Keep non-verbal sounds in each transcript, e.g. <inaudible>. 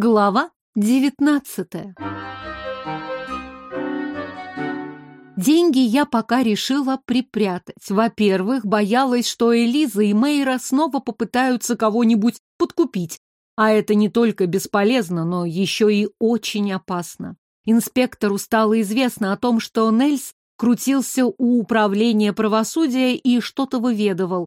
Глава девятнадцатая Деньги я пока решила припрятать. Во-первых, боялась, что Элиза и Мейра снова попытаются кого-нибудь подкупить. А это не только бесполезно, но еще и очень опасно. Инспектору стало известно о том, что Нельс крутился у управления правосудия и что-то выведывал.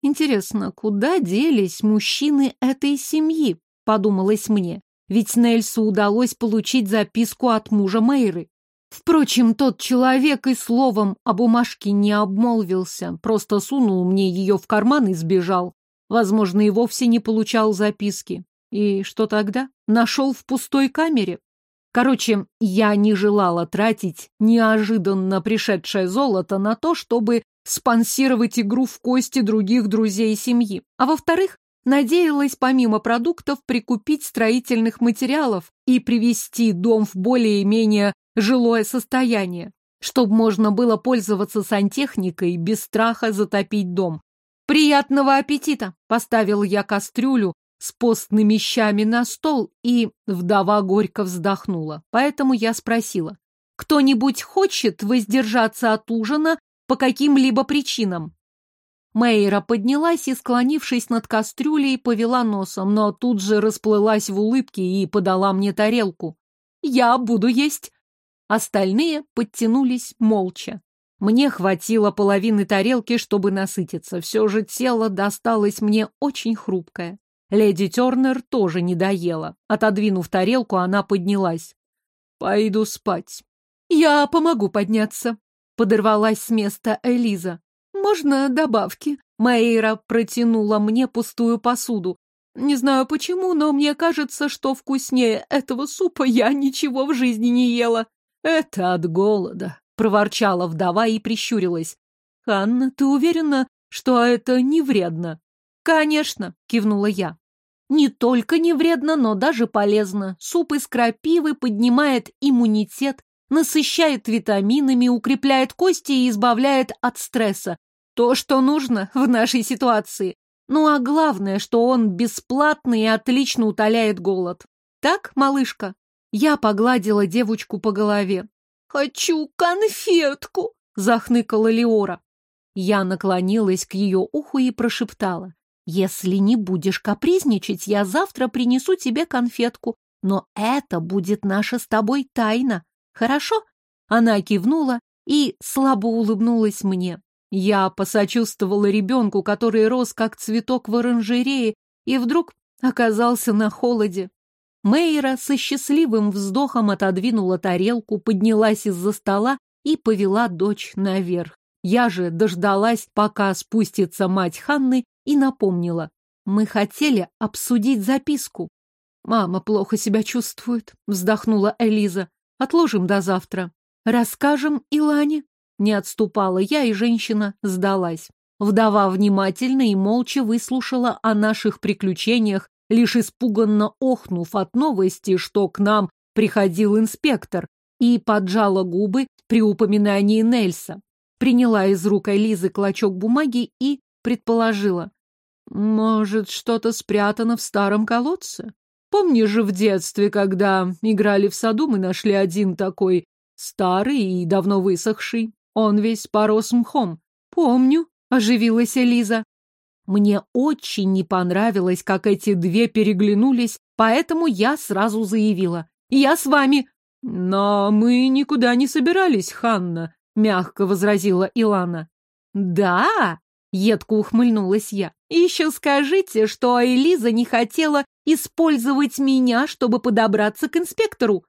Интересно, куда делись мужчины этой семьи? Подумалось мне. Ведь Нельсу удалось получить записку от мужа Мейры. Впрочем, тот человек и словом о бумажке не обмолвился, просто сунул мне ее в карман и сбежал. Возможно, и вовсе не получал записки. И что тогда? Нашел в пустой камере? Короче, я не желала тратить неожиданно пришедшее золото на то, чтобы спонсировать игру в кости других друзей семьи. А во-вторых, надеялась помимо продуктов прикупить строительных материалов и привести дом в более-менее жилое состояние, чтобы можно было пользоваться сантехникой без страха затопить дом. «Приятного аппетита!» — поставил я кастрюлю с постными щами на стол, и вдова горько вздохнула. Поэтому я спросила, «Кто-нибудь хочет воздержаться от ужина по каким-либо причинам?» Мейра поднялась и, склонившись над кастрюлей, повела носом, но тут же расплылась в улыбке и подала мне тарелку. «Я буду есть!» Остальные подтянулись молча. Мне хватило половины тарелки, чтобы насытиться. Все же тело досталось мне очень хрупкое. Леди Тернер тоже не доела. Отодвинув тарелку, она поднялась. «Пойду спать». «Я помогу подняться», — подорвалась с места Элиза. «Можно добавки?» Майра протянула мне пустую посуду. Не знаю почему, но мне кажется, что вкуснее этого супа я ничего в жизни не ела. «Это от голода», — проворчала вдова и прищурилась. «Ханна, ты уверена, что это не вредно?» «Конечно», — кивнула я. «Не только не вредно, но даже полезно. Суп из крапивы поднимает иммунитет, насыщает витаминами, укрепляет кости и избавляет от стресса. То, что нужно <laughs> в нашей ситуации. Ну а главное, что он бесплатный и отлично утоляет голод. Так, малышка?» Я погладила девочку по голове. «Хочу конфетку!» — захныкала Леора. Я наклонилась к ее уху и прошептала. «Если не будешь капризничать, я завтра принесу тебе конфетку, но это будет наша с тобой тайна. Хорошо?» Она кивнула и слабо улыбнулась мне. Я посочувствовала ребенку, который рос как цветок в оранжерее, и вдруг оказался на холоде. Мейра со счастливым вздохом отодвинула тарелку, поднялась из-за стола и повела дочь наверх. Я же дождалась, пока спустится мать Ханны, и напомнила. Мы хотели обсудить записку. Мама плохо себя чувствует, вздохнула Элиза. Отложим до завтра. Расскажем Илане. Не отступала я, и женщина сдалась. Вдова внимательно и молча выслушала о наших приключениях лишь испуганно охнув от новости, что к нам приходил инспектор, и поджала губы при упоминании Нельса. Приняла из рук Элизы клочок бумаги и предположила. Может, что-то спрятано в старом колодце? Помнишь же в детстве, когда играли в саду, мы нашли один такой старый и давно высохший. Он весь порос мхом. Помню, оживилась Элиза. Мне очень не понравилось, как эти две переглянулись, поэтому я сразу заявила. «Я с вами!» «Но мы никуда не собирались, Ханна», — мягко возразила Илана. «Да?» — едко ухмыльнулась я. «Еще скажите, что Элиза не хотела использовать меня, чтобы подобраться к инспектору».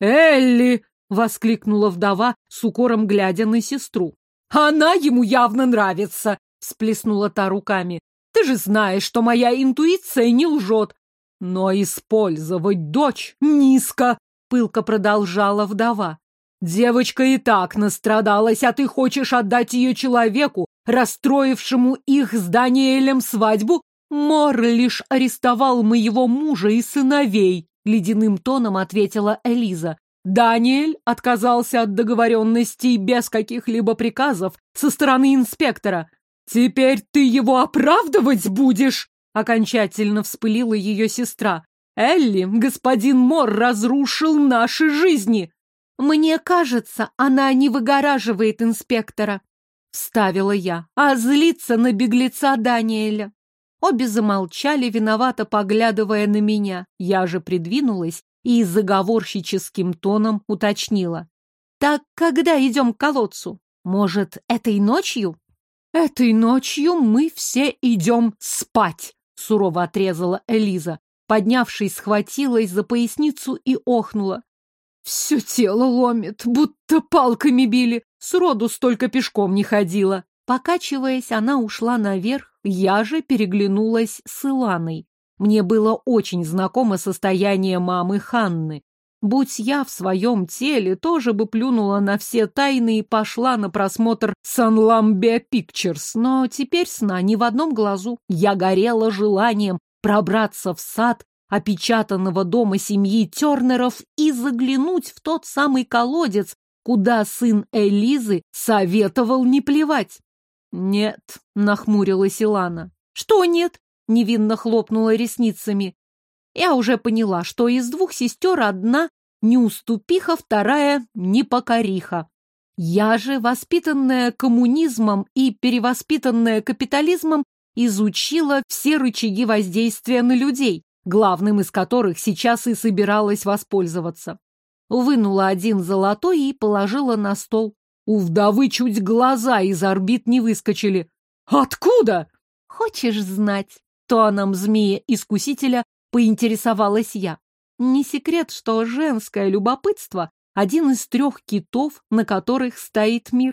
«Элли!» — воскликнула вдова, с укором глядя на сестру. «Она ему явно нравится!» всплеснула та руками. Ты же знаешь, что моя интуиция не лжет. Но использовать дочь низко, пылко продолжала вдова. Девочка и так настрадалась, а ты хочешь отдать ее человеку, расстроившему их с Даниэлем свадьбу? Мор лишь арестовал моего мужа и сыновей, ледяным тоном ответила Элиза. Даниэль отказался от договоренностей без каких-либо приказов со стороны инспектора. «Теперь ты его оправдывать будешь?» Окончательно вспылила ее сестра. Элли, господин Мор разрушил наши жизни. Мне кажется, она не выгораживает инспектора, вставила я, а злится на беглеца Даниэля. Обе замолчали, виновато поглядывая на меня. Я же придвинулась и заговорщическим тоном уточнила. «Так когда идем к колодцу? Может, этой ночью?» «Этой ночью мы все идем спать», — сурово отрезала Элиза. Поднявшись, схватилась за поясницу и охнула. «Все тело ломит, будто палками били. Сроду столько пешком не ходила». Покачиваясь, она ушла наверх, я же переглянулась с Иланой. Мне было очень знакомо состояние мамы Ханны. Будь я в своем теле, тоже бы плюнула на все тайны и пошла на просмотр Санламбия Пикчерс. Но теперь сна ни в одном глазу. Я горела желанием пробраться в сад опечатанного дома семьи Тернеров и заглянуть в тот самый колодец, куда сын Элизы советовал не плевать. «Нет», — нахмурилась Илана. «Что нет?» — невинно хлопнула ресницами. Я уже поняла, что из двух сестер одна неуступиха, вторая непокориха. Я же, воспитанная коммунизмом и перевоспитанная капитализмом, изучила все рычаги воздействия на людей, главным из которых сейчас и собиралась воспользоваться. Вынула один золотой и положила на стол. У вдовы чуть глаза из орбит не выскочили. «Откуда?» «Хочешь знать?» Тоном змея-искусителя Поинтересовалась я. Не секрет, что женское любопытство — один из трех китов, на которых стоит мир.